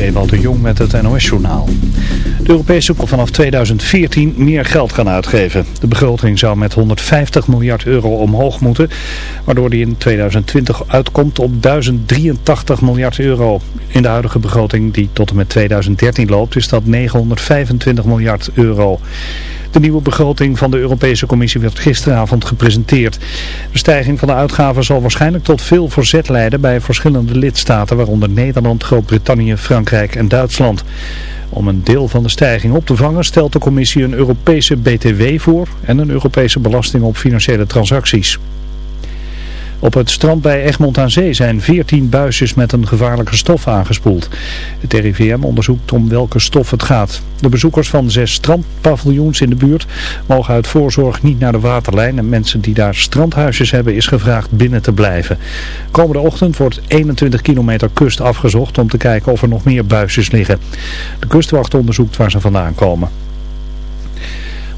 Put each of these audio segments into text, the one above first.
Ewald de Jong met het NOS-journaal. De Europese Unie vanaf 2014 meer geld gaan uitgeven. De begroting zou met 150 miljard euro omhoog moeten, waardoor die in 2020 uitkomt op 1083 miljard euro. In de huidige begroting die tot en met 2013 loopt is dat 925 miljard euro. De nieuwe begroting van de Europese Commissie werd gisteravond gepresenteerd. De stijging van de uitgaven zal waarschijnlijk tot veel verzet leiden bij verschillende lidstaten, waaronder Nederland, Groot-Brittannië, Frankrijk en Duitsland. Om een deel van de stijging op te vangen stelt de commissie een Europese BTW voor en een Europese belasting op financiële transacties. Op het strand bij Egmond aan Zee zijn 14 buisjes met een gevaarlijke stof aangespoeld. Het RIVM onderzoekt om welke stof het gaat. De bezoekers van zes strandpaviljoens in de buurt mogen uit voorzorg niet naar de waterlijn. En mensen die daar strandhuisjes hebben is gevraagd binnen te blijven. Komende ochtend wordt 21 kilometer kust afgezocht om te kijken of er nog meer buisjes liggen. De kustwacht onderzoekt waar ze vandaan komen.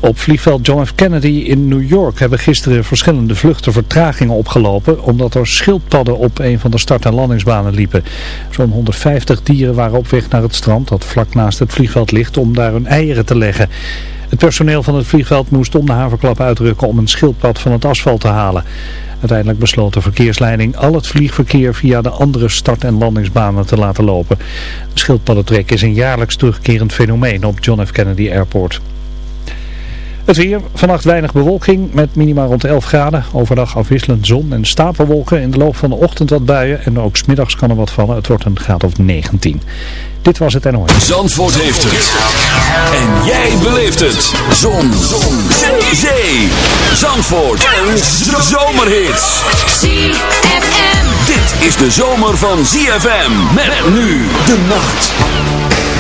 Op vliegveld John F. Kennedy in New York hebben gisteren verschillende vluchten vertragingen opgelopen omdat er schildpadden op een van de start- en landingsbanen liepen. Zo'n 150 dieren waren op weg naar het strand dat vlak naast het vliegveld ligt om daar hun eieren te leggen. Het personeel van het vliegveld moest om de haverklap uitrukken om een schildpad van het asfalt te halen. Uiteindelijk besloot de verkeersleiding al het vliegverkeer via de andere start- en landingsbanen te laten lopen. Schildpaddentrek is een jaarlijks terugkerend fenomeen op John F. Kennedy Airport. Het weer, vannacht weinig bewolking met minima rond 11 graden. Overdag afwisselend zon en stapelwolken. In de loop van de ochtend wat buien en ook smiddags kan er wat vallen. Het wordt een graad of 19. Dit was het NOS. Zandvoort heeft het. En jij beleeft het. Zon. zon. Zee. Zee. Zandvoort. Een zomerhit. ZFM. Dit is de zomer van ZFM. Met nu de nacht.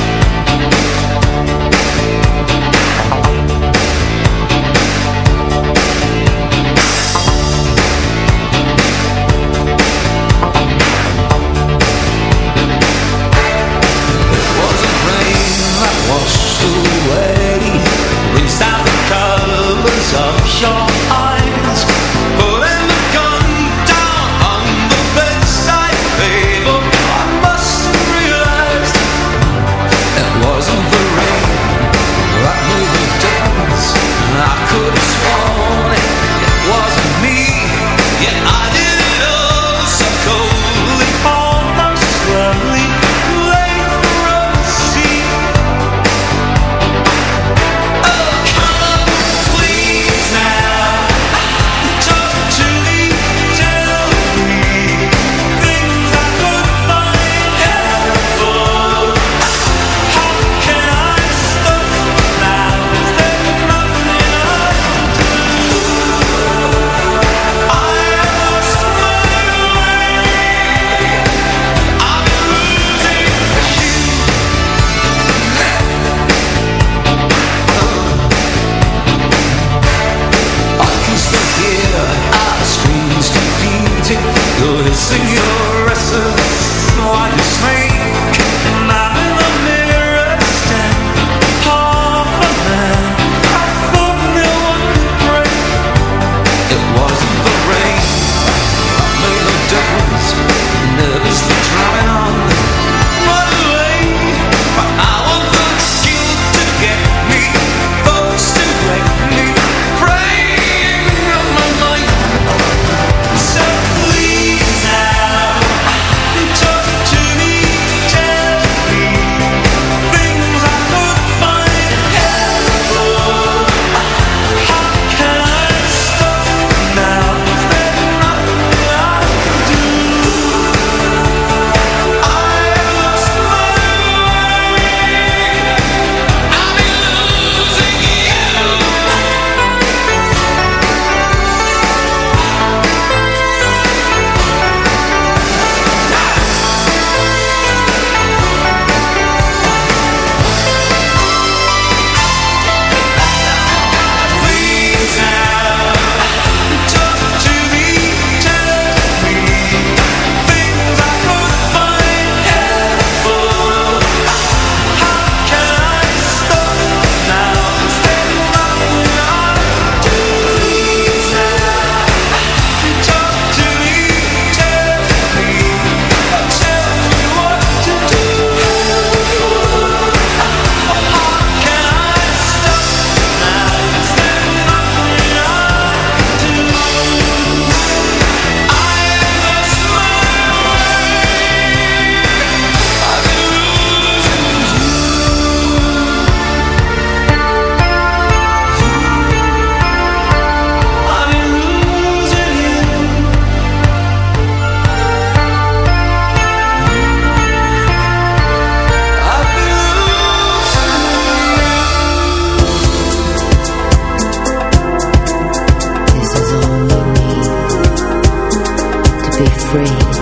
free.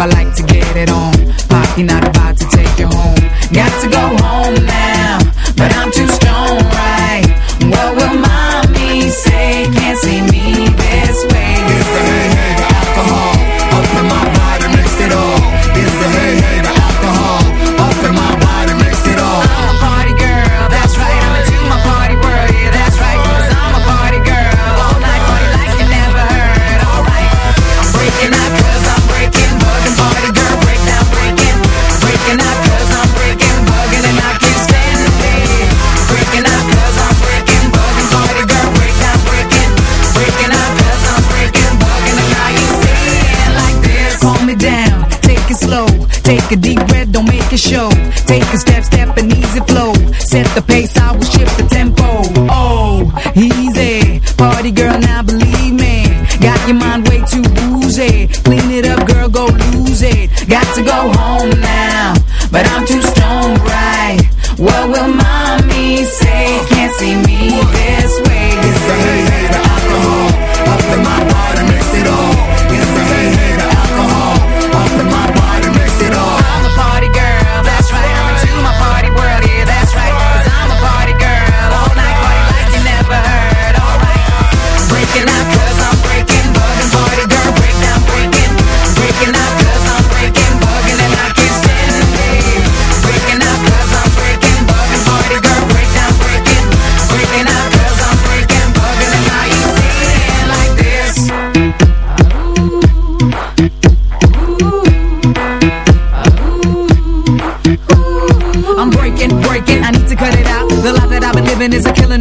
I like to get it on. Popping out Take a step,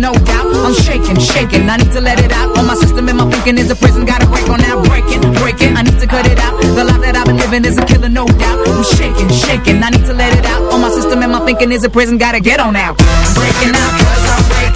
no doubt. I'm shaking, shaking, I need to let it out. On my system and my thinking is a prison, gotta break on that. Breaking, breaking, I need to cut it out. The life that I've been living is a killer, no doubt. I'm shaking, shaking, I need to let it out. On my system and my thinking is a prison, gotta get on out. Breaking out, cause I'm breaking,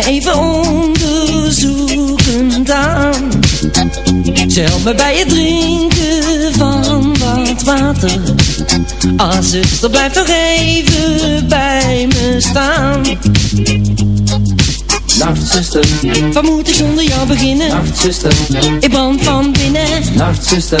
me even onderzoekend aan Ze helpt me bij het drinken van wat water. Ah zuster blijf nog even bij me staan. Nacht zuster, Wat moet ik zonder jou beginnen? nacht zuster, Ik brand van binnen. Nacht zuster,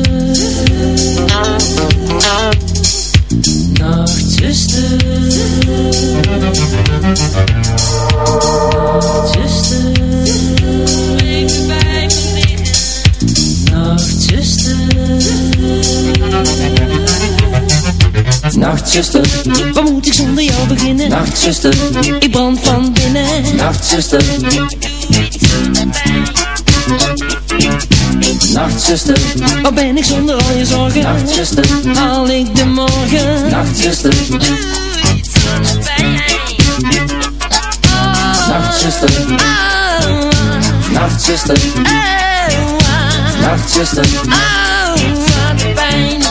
Nacht, Nachtzuster, wat moet ik zonder jou beginnen? Nachtzuster, ik brand van binnen. Nachtzuster, Nachtzuster, waar ben ik zonder al je zorgen? Nachtzuster, haal ik de morgen? Nachtzuster, iets pijn. Oh. Nachtzuster, oh. Nachtzuster, oh. Nachtzuster, oh, wat pijn